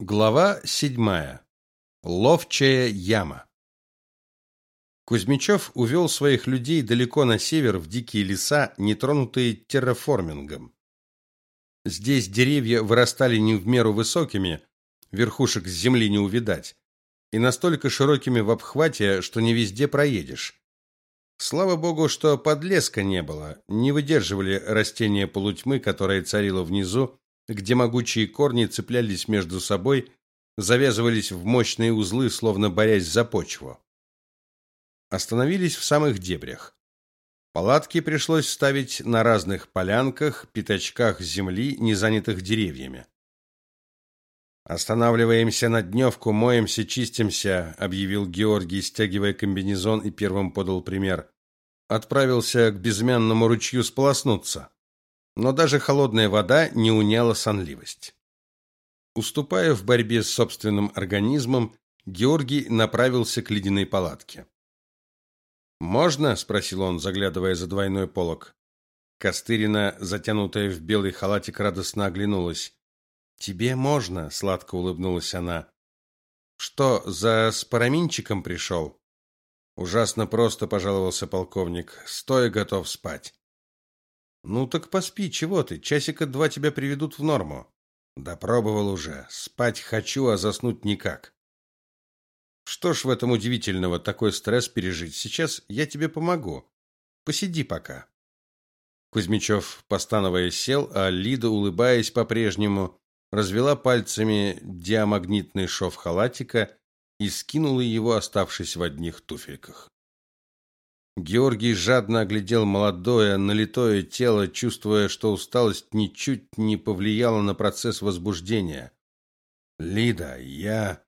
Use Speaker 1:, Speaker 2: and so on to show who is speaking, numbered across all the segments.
Speaker 1: Глава седьмая. Ловчая яма. Кузьмичев увел своих людей далеко на север в дикие леса, нетронутые терраформингом. Здесь деревья вырастали не в меру высокими, верхушек с земли не увидать, и настолько широкими в обхвате, что не везде проедешь. Слава богу, что подлеска не было, не выдерживали растения полутьмы, которая царила внизу, где могучие корни цеплялись между собой, завязывались в мощные узлы, словно борясь за почву. Остановились в самых дебрях. Палатки пришлось ставить на разных полянках, пятачках земли, не занятых деревьями. Останавливаемся на дневку, моемся, чистимся, объявил Георгий, стягивая комбинезон и первым подал пример. Отправился к безымянному ручью сполоснуться но даже холодная вода не уняла сонливость. Уступая в борьбе с собственным организмом, Георгий направился к ледяной палатке. «Можно?» – спросил он, заглядывая за двойной полог. Костырина, затянутая в белый халатик, радостно оглянулась. «Тебе можно», – сладко улыбнулась она. «Что, за спараминчиком пришел?» «Ужасно просто», – пожаловался полковник. «Стоя готов спать». Ну так поспи, чего ты? Часика два тебя приведут в норму. Да пробовал уже. Спать хочу, а заснуть никак. Что ж в этом удивительного такой стресс пережить? Сейчас я тебе помогу. Посиди пока. Кузьмичев, постановая, сел, а Лида, улыбаясь по-прежнему, развела пальцами диамагнитный шов халатика и скинула его, оставшись в одних туфельках. Георгий жадно оглядел молодое, налитое тело, чувствуя, что усталость ничуть не повлияла на процесс возбуждения. "Лида, я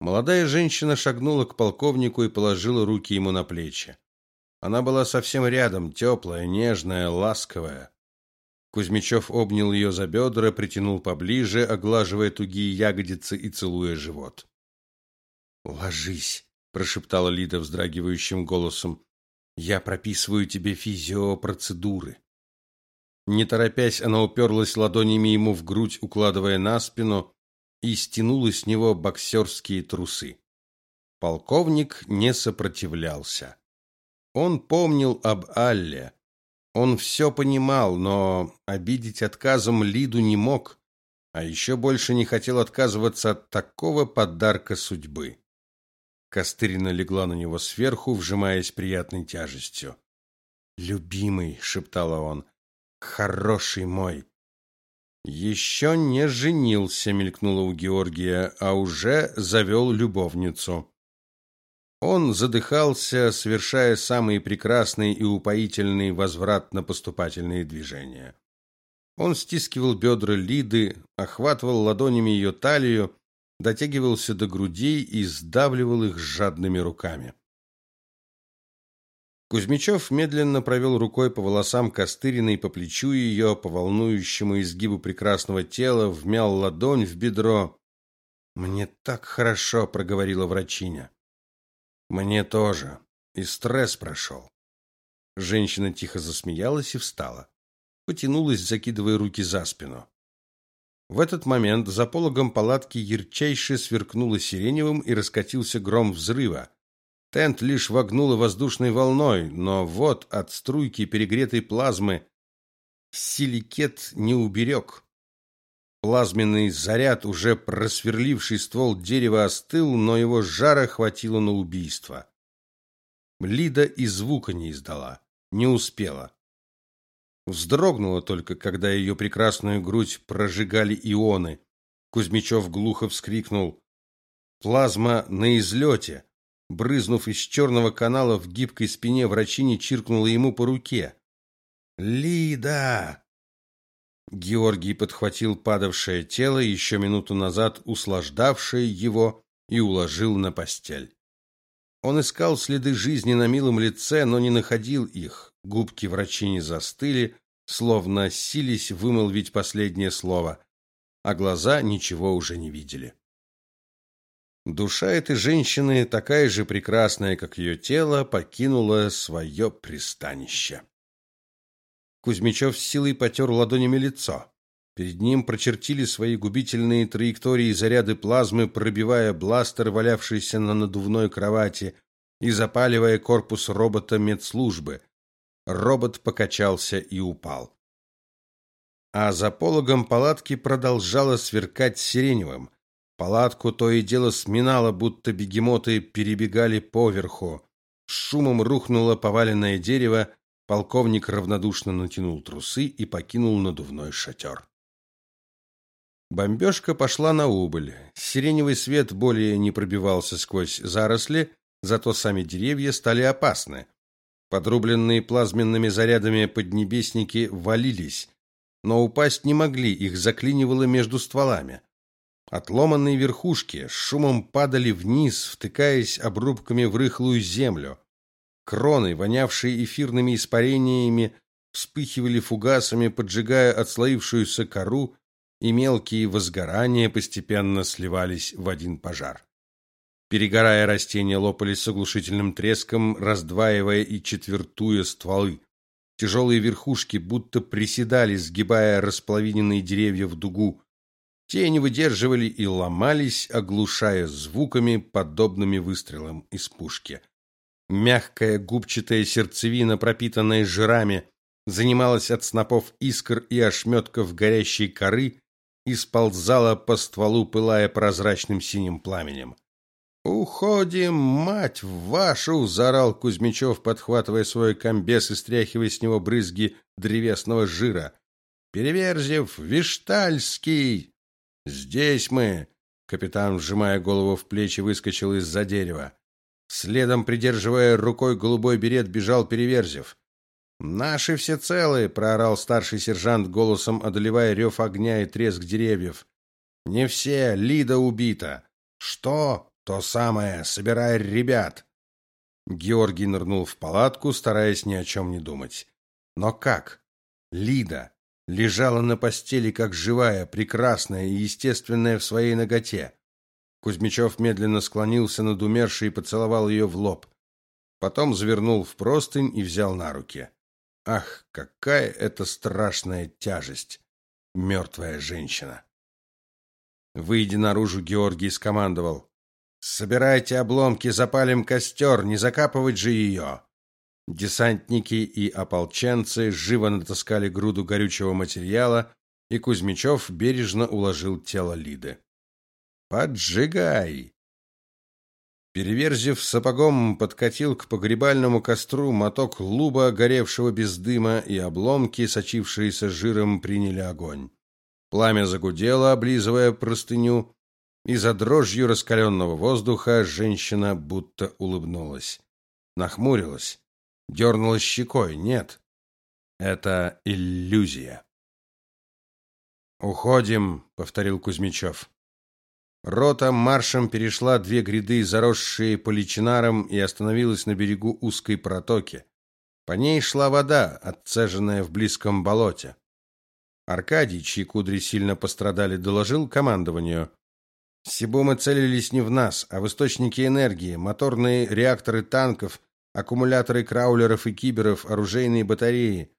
Speaker 1: Молодая женщина шагнула к полковнику и положила руки ему на плечи. Она была совсем рядом, теплая, нежная, ласковая. Кузьмичев обнял ее за бедра, притянул поближе, оглаживая тугие ягодицы и целуя живот. "Ложись", прошептала Лида вздрагивающим голосом. Я прописываю тебе физиопроцедуры. Не торопясь, она уперлась ладонями ему в грудь, укладывая на спину, и стянула с него боксерские трусы. Полковник не сопротивлялся. Он помнил об Алле. Он все понимал, но обидеть отказом Лиду не мог, а еще больше не хотел отказываться от такого подарка судьбы. Костырина легла на него сверху, вжимаясь приятной тяжестью. "Любимый", шептала он. "Хороший мой". «Еще не женился, мелькнуло у Георгия, а уже завел любовницу. Он задыхался, совершая самые прекрасные и упоительные возвратно-поступательные движения. Он стискивал бедра Лиды, охватывал ладонями ее талию дотягивался до грудей и сдавливал их жадными руками. Кузьмичев медленно провел рукой по волосам Костыриной, по плечу ее, по волнующему изгибу прекрасного тела, вмял ладонь в бедро. «Мне так хорошо», — проговорила врачиня. «Мне тоже. И стресс прошел». Женщина тихо засмеялась и встала. Потянулась, закидывая руки за спину. В этот момент за пологом палатки ярчайше сверкнуло сиреневым и раскатился гром взрыва. Тент лишь вогнуло воздушной волной, но вот от струйки перегретой плазмы силикет не уберег. Плазменный заряд, уже просверливший ствол дерева, остыл, но его жара хватило на убийство. Лида и звука не издала, не успела. Вздрогнула только, когда ее прекрасную грудь прожигали ионы. Кузьмичев глухо вскрикнул. Плазма на излете. Брызнув из черного канала в гибкой спине, врачиня чиркнула ему по руке. «Лида!» Георгий подхватил падавшее тело, еще минуту назад услаждавшее его, и уложил на постель. Он искал следы жизни на милом лице, но не находил их. Губки врачини застыли, словно сились вымолвить последнее слово, а глаза ничего уже не видели. Душа этой женщины, такая же прекрасная, как ее тело, покинула свое пристанище. Кузьмичев с силой потер ладонями лицо. Перед ним прочертили свои губительные траектории заряды плазмы, пробивая бластер, валявшийся на надувной кровати, и запаливая корпус робота медслужбы. Робот покачался и упал. А за пологом палатки продолжало сверкать сиреневым. Палатку то и дело сминало, будто бегемоты перебегали поверху. С шумом рухнуло поваленное дерево, полковник равнодушно натянул трусы и покинул надувной шатер. Бомбежка пошла на убыль. Сиреневый свет более не пробивался сквозь заросли, зато сами деревья стали опасны. Подрубленные плазменными зарядами поднебесники валились, но упасть не могли, их заклинивало между стволами. Отломанные верхушки с шумом падали вниз, втыкаясь обрубками в рыхлую землю. Кроны, вонявшие эфирными испарениями, вспыхивали фугасами, поджигая отслоившуюся кору, и мелкие возгорания постепенно сливались в один пожар. Перегорая, растения лопались с оглушительным треском, раздваивая и четвертуя стволы. Тяжелые верхушки будто приседали, сгибая располовиненные деревья в дугу. Те не выдерживали и ломались, оглушая звуками, подобными выстрелам из пушки. Мягкая губчатая сердцевина, пропитанная жирами, занималась от снопов искр и ошметков горящей коры и сползала по стволу, пылая прозрачным синим пламенем. «Уходим, мать вашу!» – заорал Кузьмичев, подхватывая свой комбес и стряхивая с него брызги древесного жира. «Переверзев! Виштальский!» Здесь мы. Капитан, сжимая голову в плечи, выскочил из-за дерева. Следом, придерживая рукой голубой берет, бежал Переверзев. Наши все целые, проорал старший сержант голосом, одолевая рев огня и треск деревьев. Не все, Лида убита. Что? То самое, собирай ребят. Георгий нырнул в палатку, стараясь ни о чем не думать. Но как? Лида лежала на постели как живая, прекрасная и естественная в своей ноготе. Кузьмичев медленно склонился над умершей и поцеловал ее в лоб. Потом завернул в простынь и взял на руки. Ах, какая это страшная тяжесть, мертвая женщина. Выйдя наружу, Георгий скомандовал: "Собирайте обломки, запалим костер, не закапывать же ее!» Десантники и ополченцы живо натаскали груду горючего материала, и Кузьмичев бережно уложил тело Лиды. Поджигай. Переверзив сапогом, подкатил к погребальному костру моток луба, горевшего без дыма, и обломки, сочившиеся жиром, приняли огонь. Пламя загудело, облизывая простыню, и за дрожью раскаленного воздуха женщина будто улыбнулась. Нахмурилась дернула щекой. Нет. Это иллюзия. Уходим, повторил Кузьмичев. Рота маршем перешла две гряды, заросшие поличинаром, и остановилась на берегу узкой протоки. По ней шла вода, отцеженная в близком болоте. Аркадий, чьи кудри сильно пострадали, доложил командованию. Сибумы целились не в нас, а в источники энергии, моторные реакторы танков аккумуляторы краулеров и киберов, оружейные батареи.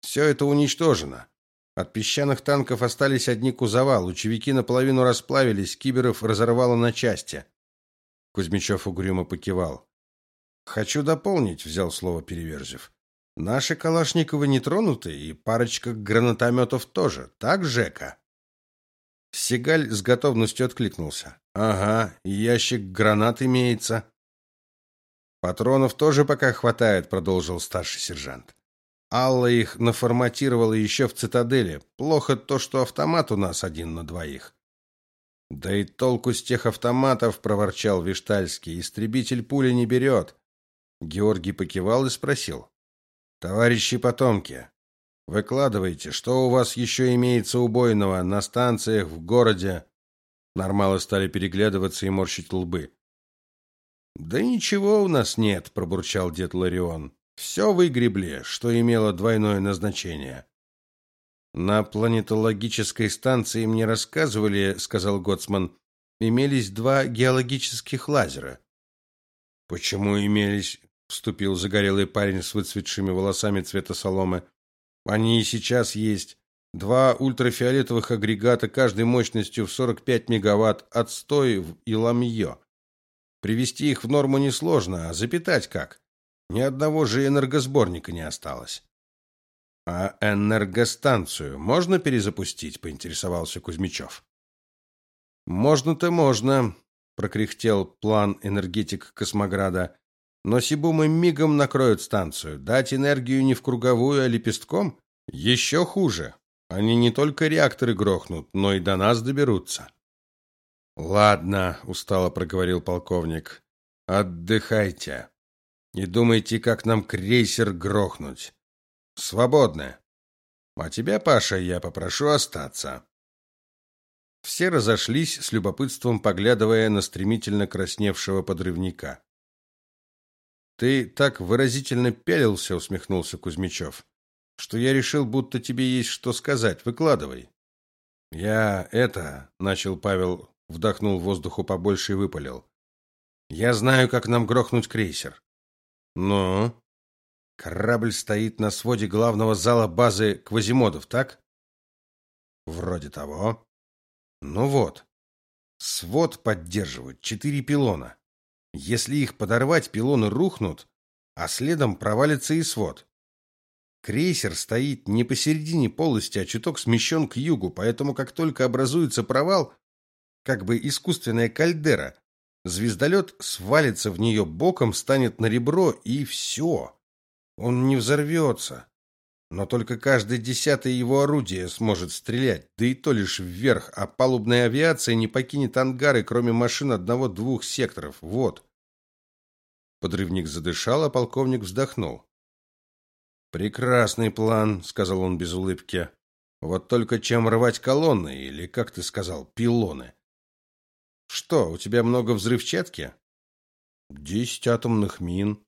Speaker 1: Все это уничтожено. От песчаных танков остались одни кузова, лучевики наполовину расплавились, киберов разорвало на части. Кузьмичев угрюмо покивал. Хочу дополнить, взял слово Переверзев. Наши Калашниковы не тронуты, и парочка гранатометов тоже. Так, Жека? Сигаль с готовностью откликнулся. Ага, ящик гранат имеется. Патронов тоже пока хватает, продолжил старший сержант. Алла их наформатировала еще в цитадели. Плохо то, что автомат у нас один на двоих. Да и толку с тех автоматов, проворчал Виштальский. Истребитель пули не берет. Георгий покивал и спросил: "Товарищи потомки, выкладывайте, что у вас еще имеется убойного на станциях в городе?" Нормалы стали переглядываться и морщить лбы. Да ничего у нас нет, пробурчал дед Ларион. Все выгребли, что имело двойное назначение. На планетологической станции мне рассказывали, сказал Гоцман, имелись два геологических лазера. Почему имелись? вступил загорелый парень с выцветшими волосами цвета соломы. Они и сейчас есть. Два ультрафиолетовых агрегата, каждой мощностью в 45 мегаватт, отстой и ламье. Привести их в норму несложно, а запитать как? Ни одного же энергосборника не осталось. А энергостанцию можно перезапустить, поинтересовался Кузьмичев. Можно-то можно, прокряхтел план энергетик Космограда. Но Сибумы мигом накроют станцию. Дать энергию не в круговую, а лепестком еще хуже. Они не только реакторы грохнут, но и до нас доберутся. Ладно, устало проговорил полковник. Отдыхайте. И думайте, как нам крейсер грохнуть. Свободны. А тебя, Паша, я попрошу остаться. Все разошлись с любопытством, поглядывая на стремительно красневшего подрывника. Ты так выразительно пялился, усмехнулся Кузьмичев, что я решил, будто тебе есть что сказать. Выкладывай. Я это, начал Павел, вдохнул воздуху побольше и выпалил. Я знаю, как нам грохнуть крейсер. Ну, корабль стоит на своде главного зала базы Квазимодов, так? Вроде того. Ну вот. Свод поддерживают четыре пилона. Если их подорвать, пилоны рухнут, а следом провалится и свод. Крейсер стоит не посередине полости, а чуток смещен к югу, поэтому как только образуется провал, как бы искусственная кальдера, звездолет свалится в нее боком, станет на ребро и все. Он не взорвется. Но только каждое десятое его орудие сможет стрелять, да и то лишь вверх, а палубная авиация не покинет ангары, кроме машин одного-двух секторов. Вот. Подрывник задышал, а полковник вздохнул. Прекрасный план, сказал он без улыбки. Вот только чем рвать колонны или, как ты сказал, пилоны? Что, у тебя много взрывчатки? Десять атомных мин.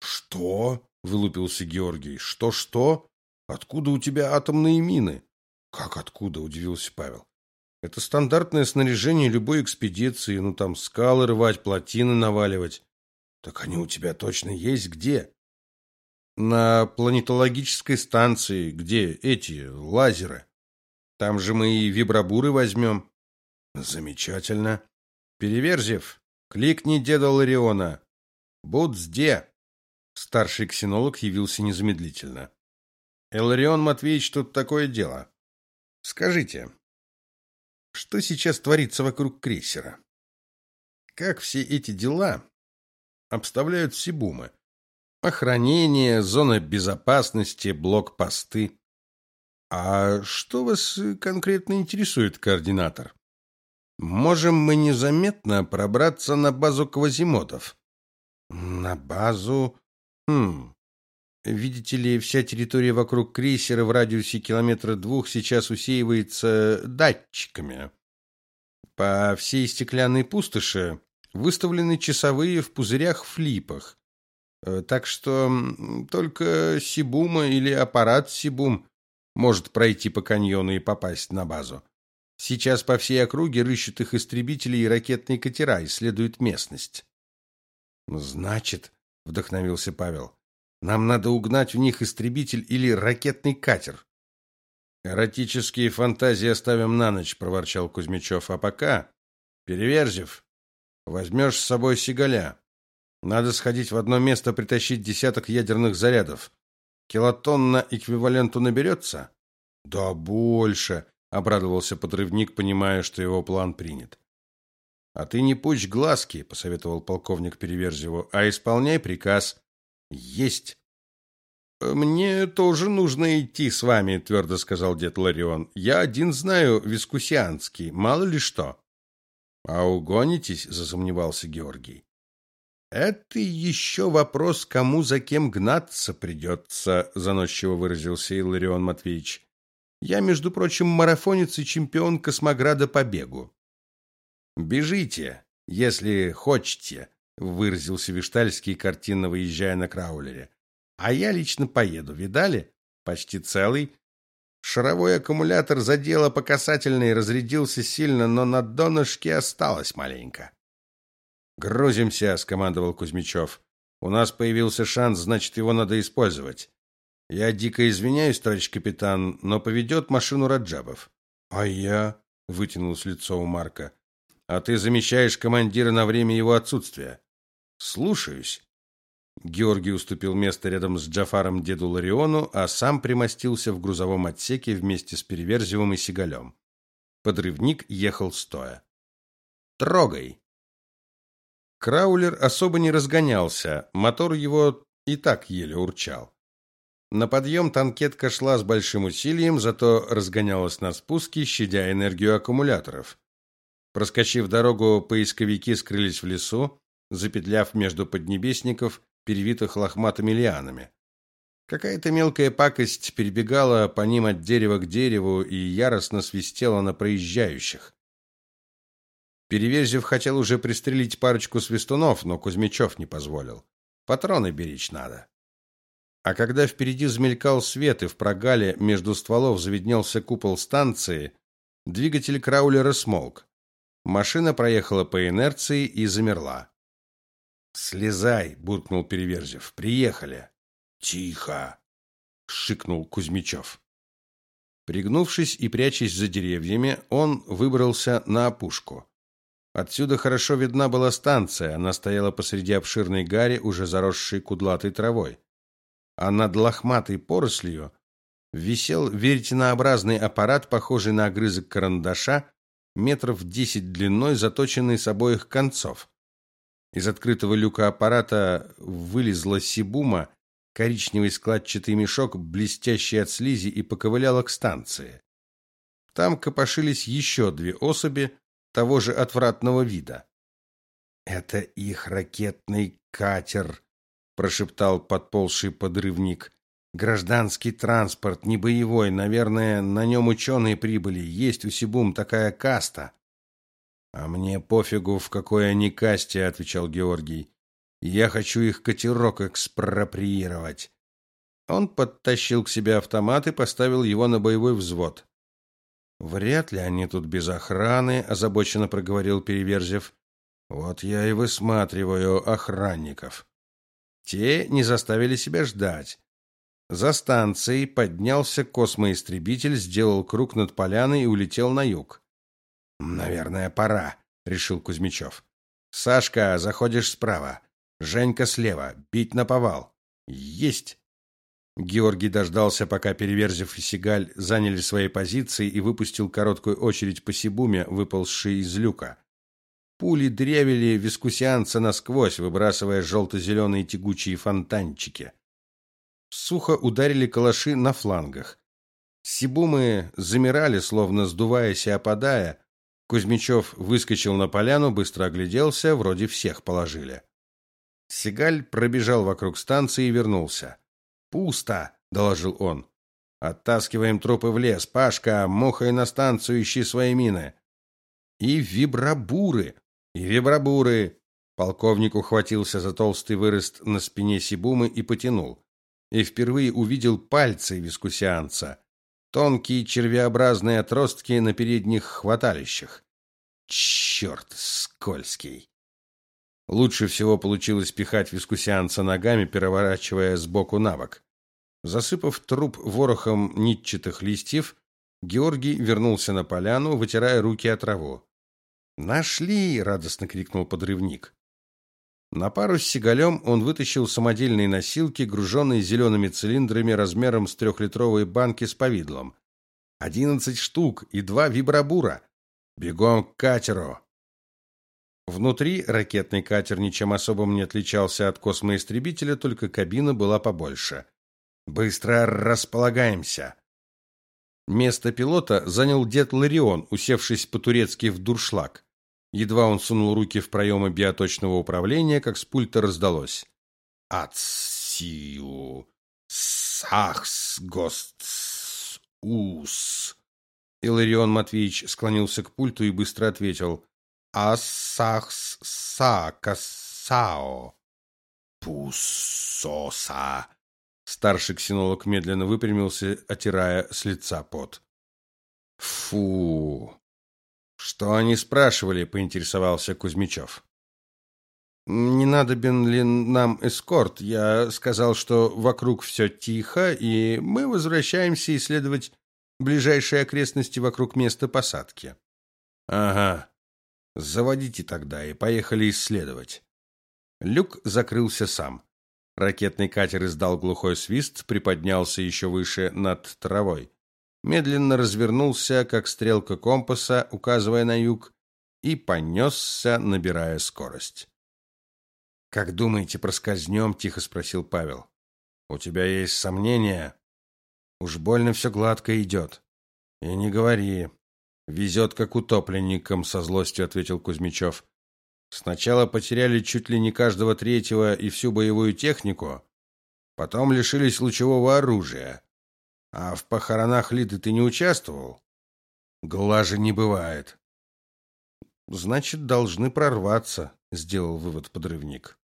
Speaker 1: Что? Вылупился Георгий. Что, что? Откуда у тебя атомные мины? Как откуда? удивился Павел. Это стандартное снаряжение любой экспедиции, ну там скалы рвать, плотины наваливать. Так они у тебя точно есть где? На планетологической станции, где эти лазеры. Там же мы и вибробуры возьмем. Замечательно. Переверзев, кликни деда Лариона. Будзде. Старший ксенолог явился незамедлительно. Эларион Матвеевич, тут такое дело. Скажите, что сейчас творится вокруг крейсера? Как все эти дела обставляют Сибумы? Охранение, зона безопасности, блокпосты. А что вас конкретно интересует, координатор? Можем мы незаметно пробраться на базу Квазимодов? На базу Хм. Видите ли, вся территория вокруг крейсера в радиусе километра двух сейчас усеивается датчиками. По всей стеклянной пустоши выставлены часовые в пузырях-флипах. Э, так что только Сибума или аппарат Сибум может пройти по каньону и попасть на базу. Сейчас по всей округе рыщут их истребители и ракетные катера, исследуют местность. Значит, вдохновился Павел. Нам надо угнать в них истребитель или ракетный катер. Эротические фантазии оставим на ночь, проворчал Кузьмичев. А пока, Переверзев, возьмешь с собой сигаля. Надо сходить в одно место, притащить десяток ядерных зарядов. Килотонна эквиваленту наберется?» Да больше, обрадовался подрывник, понимая, что его план принят. А ты не пучь глазки, посоветовал полковник Переверзеву, а исполняй приказ. Есть. Мне тоже нужно идти с вами, твердо сказал дед Ларион. Я один знаю вискусианский, мало ли что. А угонитесь, засомневался Георгий. Это еще вопрос, кому за кем гнаться придется», — заносчиво выразился Иларион Матвеевич. Я, между прочим, марафонец и чемпион Космограда по бегу. Бежите, если хочете, выразился Виштальский, картинно выезжая на краулере. А я лично поеду, видали? Почти целый. Шаровой аккумулятор задело по касательной, разрядился сильно, но на донышке осталось маленько. Грузимся, скомандовал Кузьмичев. У нас появился шанс, значит, его надо использовать. Я дико извиняюсь, товарищ капитан, но поведет машину Раджабов. А я, вытянулось лицо у Марка. А ты замещаешь командира на время его отсутствия. Слушаюсь. Георгий уступил место рядом с Джафаром деду Лариону, а сам примостился в грузовом отсеке вместе с Переверзевым и Сигалем. Подрывник ехал стоя. Трогай. Краулер особо не разгонялся, мотор его и так еле урчал. На подъем танкетка шла с большим усилием, зато разгонялась на спуске, щадя энергию аккумуляторов. Проскочив дорогу, поисковики скрылись в лесу, запетляв между поднебесников, перевитых лохматыми лианами. Какая-то мелкая пакость перебегала по ним от дерева к дереву и яростно свистела на проезжающих. Перевезев хотел уже пристрелить парочку свистунов, но Кузьмичев не позволил. Патроны беречь надо. А когда впереди замелькал свет и в прогале между стволов завиднелся купол станции, двигатель краулера смолк. Машина проехала по инерции и замерла. «Слезай!» — буркнул Переверзев. «Приехали!» «Тихо!» — шикнул Кузьмичев. Пригнувшись и прячась за деревьями, он выбрался на опушку. Отсюда хорошо видна была станция, она стояла посреди обширной гари, уже заросшей кудлатой травой. А над лохматой порослью висел веретенообразный аппарат, похожий на огрызок карандаша, метров десять длиной, заточенный с обоих концов. Из открытого люка аппарата вылезла Сибума, коричневый складчатый мешок, блестящий от слизи, и поковыляла к станции. Там копошились еще две особи того же отвратного вида. «Это их ракетный катер», — прошептал подползший подрывник. «Гражданский транспорт, не боевой. Наверное, на нем ученые прибыли. Есть у Сибум такая каста». «А мне пофигу, в какой они касте», — отвечал Георгий. «Я хочу их катерок экспроприировать». Он подтащил к себе автомат и поставил его на боевой взвод. «Вряд ли они тут без охраны», — озабоченно проговорил Переверзев. «Вот я и высматриваю охранников». Те не заставили себя ждать. За станцией поднялся космоистребитель, сделал круг над поляной и улетел на юг. Наверное, пора, решил Кузьмичев. Сашка, заходишь справа. Женька слева. Бить на повал. Есть. Георгий дождался, пока Переверзев и Сигаль заняли свои позиции и выпустил короткую очередь по Сибуме, выползшей из люка. Пули древили вискусианца насквозь, выбрасывая желто-зеленые тягучие фонтанчики. Сухо ударили калаши на флангах. Сибумы замирали, словно сдуваясь и опадая, Кузьмичев выскочил на поляну, быстро огляделся, вроде всех положили. Сигаль пробежал вокруг станции и вернулся. «Пусто», — доложил он. «Оттаскиваем трупы в лес. Пашка, мухой на станцию ищи свои мины». «И вибрабуры! И вибрабуры!» Полковник ухватился за толстый вырост на спине Сибумы и потянул. И впервые увидел пальцы вискусианца тонкие червеобразные отростки на передних хваталищах. Черт, скользкий. Лучше всего получилось пихать вискусианца ногами, переворачивая с боку на бок. Засыпав труп ворохом нитчатых листьев, Георгий вернулся на поляну, вытирая руки от траву. «Нашли!» — радостно крикнул подрывник. На пару с сигалем он вытащил самодельные носилки, груженные зелеными цилиндрами размером с трехлитровые банки с повидлом. Одиннадцать штук и два вибробура. Бегом к катеру. Внутри ракетный катер ничем особым не отличался от космоистребителя, только кабина была побольше. Быстро располагаемся. Место пилота занял дед Ларион, усевшись по-турецки в дуршлаг. Едва он сунул руки в проемы биоточного управления, как с пульта раздалось. «Ацию! Сахс! Гост! Ус!» Иларион Матвеевич склонился к пульту и быстро ответил. «Асахс! Сакасао! Пусоса!» Старший ксенолог медленно выпрямился, отирая с лица пот. «Фу!» Что они спрашивали, поинтересовался Кузьмичев. Не надобен ли нам эскорт? Я сказал, что вокруг все тихо, и мы возвращаемся исследовать ближайшие окрестности вокруг места посадки. Ага. Заводите тогда и поехали исследовать. Люк закрылся сам. Ракетный катер издал глухой свист, приподнялся еще выше над травой. Медленно развернулся, как стрелка компаса, указывая на юг, и понесся, набирая скорость. Как думаете, проскользнем? тихо спросил Павел. У тебя есть сомнения? Уж больно все гладко идет. И не говори. Везет, как утопленникам, со злостью ответил Кузьмичев. Сначала потеряли чуть ли не каждого третьего и всю боевую технику, потом лишились лучевого оружия. А в похоронах Лиды ты не участвовал? Глаже не бывает. Значит, должны прорваться, сделал вывод подрывник.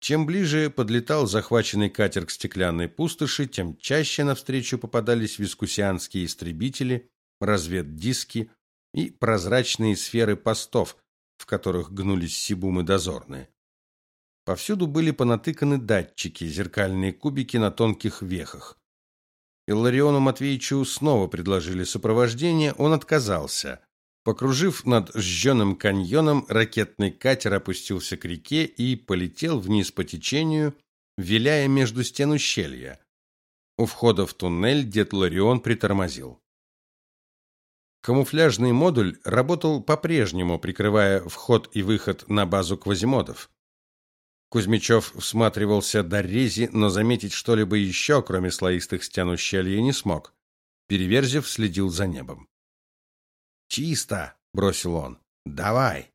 Speaker 1: Чем ближе подлетал захваченный катер к стеклянной пустоши, тем чаще навстречу попадались вискусианские истребители, разведдиски и прозрачные сферы постов, в которых гнулись сибумы дозорные. Повсюду были понатыканы датчики, зеркальные кубики на тонких вехах. Иллариону Матвеевичу снова предложили сопровождение, он отказался. Покружив над сжженным каньоном, ракетный катер опустился к реке и полетел вниз по течению, виляя между стен ущелья. У входа в туннель дед Ларион притормозил. Камуфляжный модуль работал по-прежнему, прикрывая вход и выход на базу квазимодов. Кузьмичев всматривался до рези, но заметить что-либо еще, кроме слоистых стен ущелья, не смог. Переверзев следил за небом. Чисто, бросил он. Давай.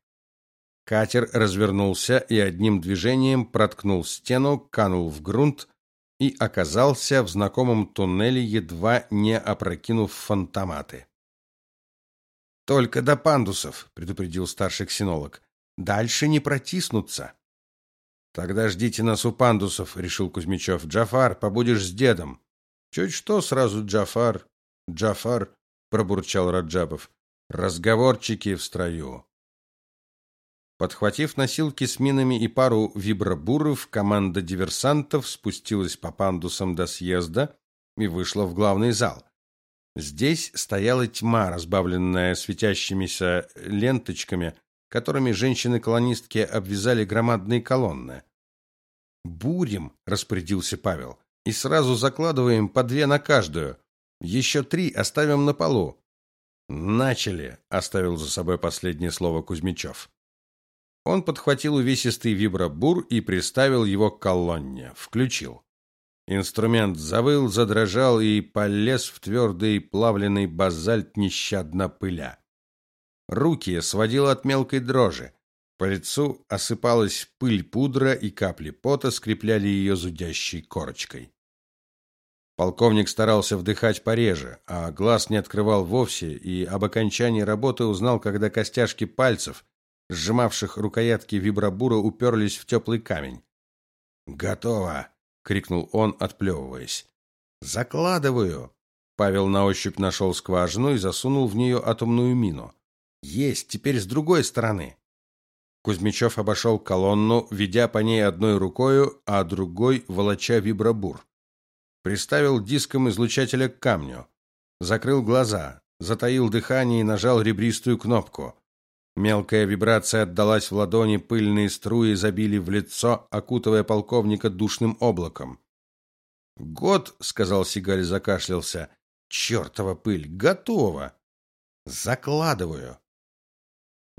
Speaker 1: Катер развернулся и одним движением проткнул стену, канул в грунт и оказался в знакомом туннеле, едва не опрокинув фантоматы. Только до пандусов, предупредил старший ксенолог. Дальше не протиснуться. Тогда ждите нас у пандусов, решил Кузьмичев. Джафар, побудешь с дедом. Чуть что сразу Джафар, Джафар, пробурчал Раджабов. Разговорчики в строю. Подхватив носилки с минами и пару вибробуров, команда диверсантов спустилась по пандусам до съезда и вышла в главный зал. Здесь стояла тьма, разбавленная светящимися ленточками, которыми женщины-колонистки обвязали громадные колонны. «Бурим», — распорядился Павел, — «и сразу закладываем по две на каждую. Еще три оставим на полу. Начали, оставил за собой последнее слово Кузьмичев. Он подхватил увесистый вибробур и приставил его к колонне, включил. Инструмент завыл, задрожал и полез в твердый плавленый базальт нещадно пыля. Руки сводило от мелкой дрожи. По лицу осыпалась пыль пудра, и капли пота скрепляли ее зудящей корочкой. Полковник старался вдыхать пореже, а глаз не открывал вовсе, и об окончании работы узнал, когда костяшки пальцев, сжимавших рукоятки вибробура, уперлись в теплый камень. «Готово!» — крикнул он, отплевываясь. «Закладываю!» Павел на ощупь нашел скважину и засунул в нее атомную мину. «Есть! Теперь с другой стороны!» Кузьмичев обошел колонну, ведя по ней одной рукою, а другой волоча вибробур приставил диском излучателя к камню, закрыл глаза, затаил дыхание и нажал ребристую кнопку. Мелкая вибрация отдалась в ладони, пыльные струи забили в лицо, окутывая полковника душным облаком. "Год", сказал Сигаль, закашлялся. "Чертова пыль, готово. Закладываю".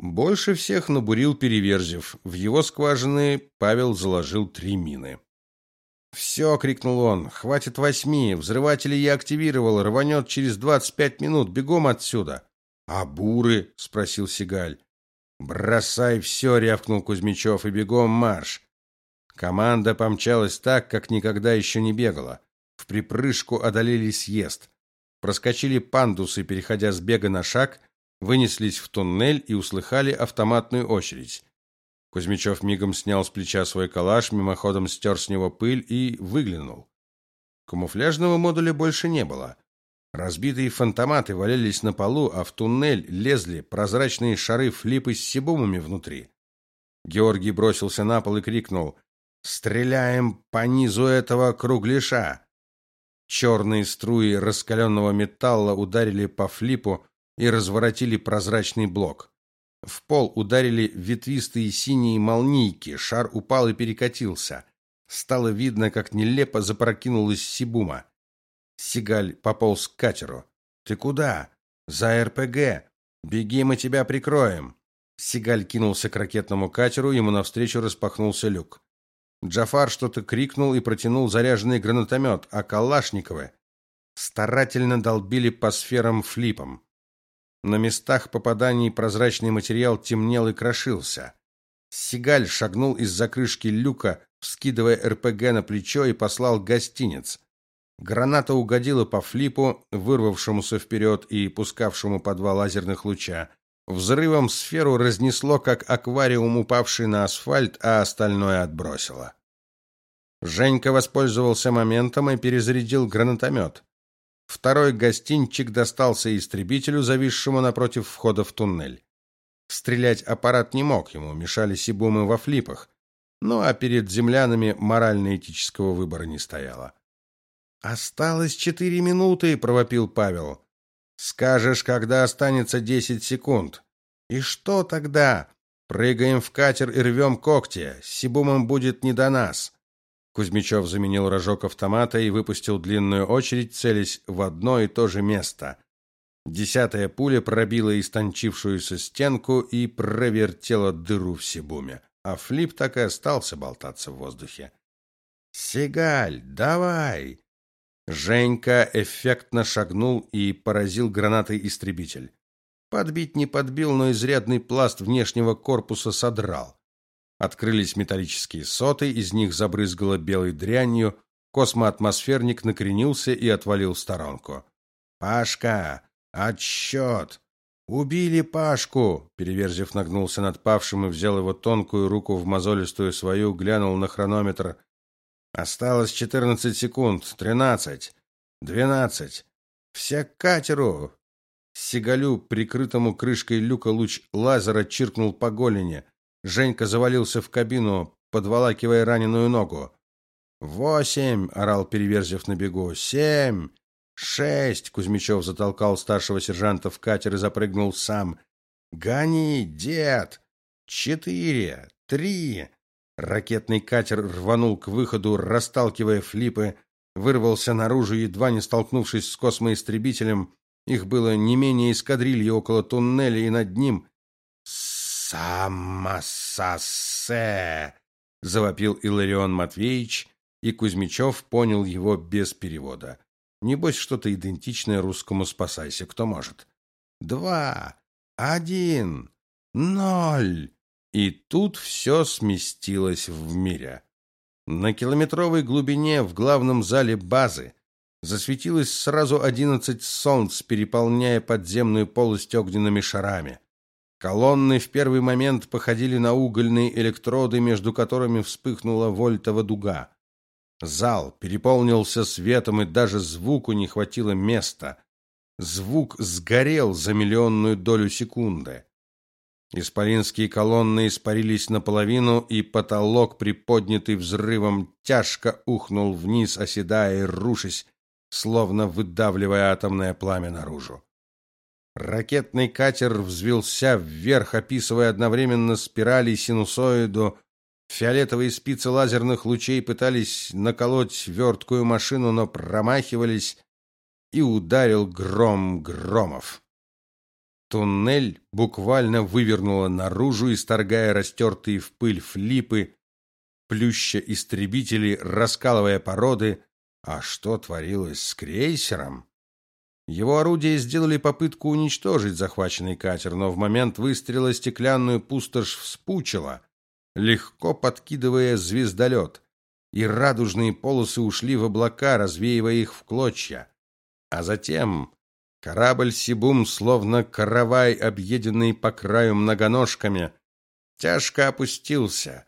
Speaker 1: Больше всех набурил Переверзев. В его скважины Павел заложил три мины. «Все!» — крикнул он. «Хватит восьми! Взрыватели я активировал, рванет через двадцать пять минут. Бегом отсюда!» «А буры?» — спросил Сигаль. «Бросай все!» — рявкнул Кузьмичев, и бегом марш. Команда помчалась так, как никогда еще не бегала. В припрыжку одолели съезд. Проскочили пандусы, переходя с бега на шаг, вынеслись в туннель и услыхали автоматную очередь. Кузьмичев мигом снял с плеча свой калаш, мимоходом стер с него пыль и выглянул. Камуфляжного модуля больше не было. Разбитые фантоматы валялись на полу, а в туннель лезли прозрачные шары флипы с сибумами внутри. Георгий бросился на пол и крикнул: "Стреляем по низу этого кругляша!" Черные струи раскаленного металла ударили по флипу и разворотили прозрачный блок. В пол ударили ветвистые синие молнийки, шар упал и перекатился. Стало видно, как нелепо запрокинулась Сибума. Сигаль пополз к катеру. «Ты куда?» «За РПГ! Беги, мы тебя прикроем!» Сигаль кинулся к ракетному катеру, ему навстречу распахнулся люк. Джафар что-то крикнул и протянул заряженный гранатомет, а Калашниковы старательно долбили по сферам флипом. На местах попаданий прозрачный материал темнел и крошился. Сигаль шагнул из-за крышки люка, вскидывая РПГ на плечо и послал гостинец. Граната угодила по флипу, вырвавшемуся вперед и пускавшему по два лазерных луча. Взрывом сферу разнесло, как аквариум, упавший на асфальт, а остальное отбросило. Женька воспользовался моментом и перезарядил гранатомет. Второй гостинчик достался истребителю, зависшему напротив входа в туннель. Стрелять аппарат не мог, ему мешали сибумы во флипах. Ну а перед землянами морально-этического выбора не стояло. Осталось четыре минуты, провопил Павел. Скажешь, когда останется десять секунд. И что тогда? Прыгаем в катер и рвем когти. С Сибумом будет не до нас. Кузьмичев заменил рожок автомата и выпустил длинную очередь, целясь в одно и то же место. Десятая пуля пробила истончившуюся стенку и провертела дыру в Сибуме, а Флип так и остался болтаться в воздухе. «Сигаль, давай!» Женька эффектно шагнул и поразил гранатой истребитель. Подбить не подбил, но изрядный пласт внешнего корпуса содрал. Открылись металлические соты, из них забрызгало белой дрянью, космоатмосферник накренился и отвалил в сторонку. «Пашка! Отсчет! Убили Пашку!» Переверзев нагнулся над павшим и взял его тонкую руку в мозолистую свою, глянул на хронометр. «Осталось четырнадцать секунд, тринадцать, двенадцать. Все к катеру!» Сигалю, прикрытому крышкой люка, луч лазера чиркнул по голени. Женька завалился в кабину, подволакивая раненую ногу. «Восемь!» — орал Переверзев на бегу. «Семь! Шесть!» — Кузьмичев затолкал старшего сержанта в катер и запрыгнул сам. «Гони, дед! Четыре! Три!» Ракетный катер рванул к выходу, расталкивая флипы, вырвался наружу, едва не столкнувшись с космоистребителем. Их было не менее эскадрильи около туннеля, и над ним «Самососе!» — завопил Иларион Матвеевич, и Кузьмичев понял его без перевода. Небось, что-то идентичное русскому «спасайся, кто может». «Два! Один! Ноль!» И тут все сместилось в мире. На километровой глубине в главном зале базы засветилось сразу одиннадцать солнц, переполняя подземную полость огненными шарами. Колонны в первый момент походили на угольные электроды, между которыми вспыхнула вольтова дуга. Зал переполнился светом, и даже звуку не хватило места. Звук сгорел за миллионную долю секунды. Исполинские колонны испарились наполовину, и потолок, приподнятый взрывом, тяжко ухнул вниз, оседая и рушась, словно выдавливая атомное пламя наружу. Ракетный катер взвился вверх, описывая одновременно спирали и синусоиду. Фиолетовые спицы лазерных лучей пытались наколоть верткую машину, но промахивались, и ударил гром громов. Туннель буквально вывернуло наружу, исторгая растертые в пыль флипы, плюща истребители, раскалывая породы. А что творилось с крейсером? Его орудия сделали попытку уничтожить захваченный катер, но в момент выстрела стеклянную пустошь вспучила, легко подкидывая звездолет, и радужные полосы ушли в облака, развеивая их в клочья. А затем корабль Сибум, словно каравай, объеденный по краю многоножками, тяжко опустился,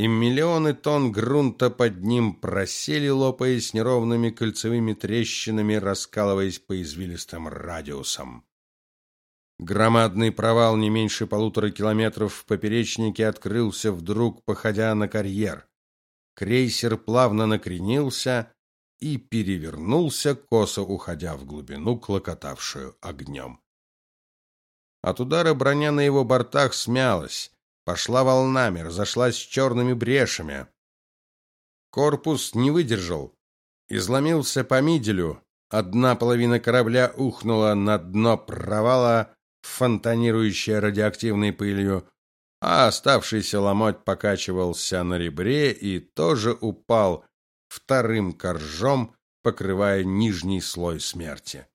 Speaker 1: и миллионы тонн грунта под ним просели, лопаясь неровными кольцевыми трещинами, раскалываясь по извилистым радиусам. Громадный провал не меньше полутора километров в поперечнике открылся вдруг, походя на карьер. Крейсер плавно накренился и перевернулся, косо уходя в глубину, клокотавшую огнем. От удара броня на его бортах смялась, пошла волнами, разошлась черными брешами. Корпус не выдержал, изломился по миделю, одна половина корабля ухнула на дно провала, фонтанирующее радиоактивной пылью, а оставшийся ломоть покачивался на ребре и тоже упал вторым коржом, покрывая нижний слой смерти.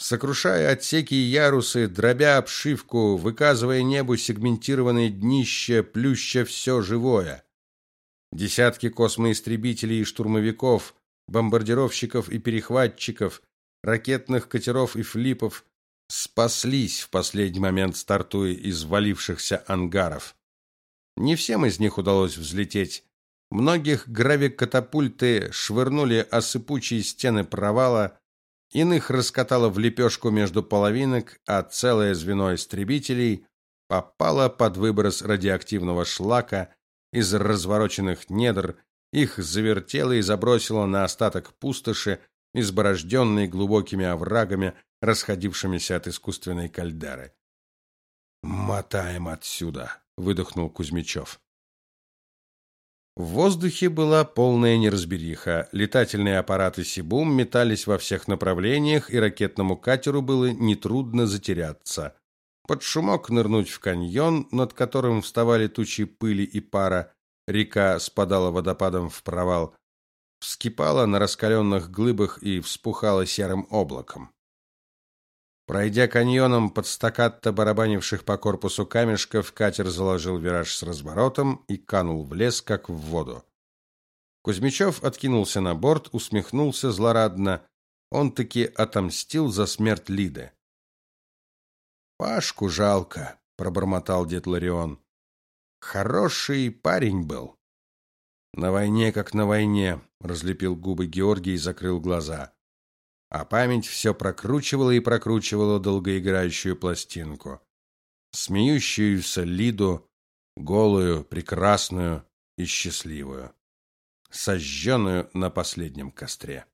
Speaker 1: Сокрушая отсеки и ярусы, дробя обшивку, выказывая небу сегментированные днища, плюща все живое. Десятки космоистребителей и штурмовиков, бомбардировщиков и перехватчиков, ракетных катеров и флипов спаслись в последний момент, стартуя из валившихся ангаров. Не всем из них удалось взлететь. Многих гравикатапульты швырнули о сыпучие стены провала, иных раскатало в лепешку между половинок, а целое звено истребителей попало под выброс радиоактивного шлака из развороченных недр, их завертело и забросило на остаток пустоши, изборожденной глубокими оврагами, расходившимися от искусственной кальдеры. «Мотаем отсюда!» — выдохнул Кузьмичев. В воздухе была полная неразбериха. Летательные аппараты Сибум метались во всех направлениях, и ракетному катеру было нетрудно затеряться. Под шумок нырнуть в каньон, над которым вставали тучи пыли и пара, река спадала водопадом в провал, вскипала на раскаленных глыбах и вспухала серым облаком. Пройдя каньоном под стаккато барабанивших по корпусу камешков, катер заложил вираж с разворотом и канул в лес, как в воду. Кузьмичев откинулся на борт, усмехнулся злорадно. Он таки отомстил за смерть Лиды. Пашку жалко, пробормотал дед Ларион. Хороший парень был. На войне как на войне, разлепил губы Георгий и закрыл глаза а память все прокручивала и прокручивала долгоиграющую пластинку. Смеющуюся Лиду, голую, прекрасную и счастливую, сожженную на последнем костре.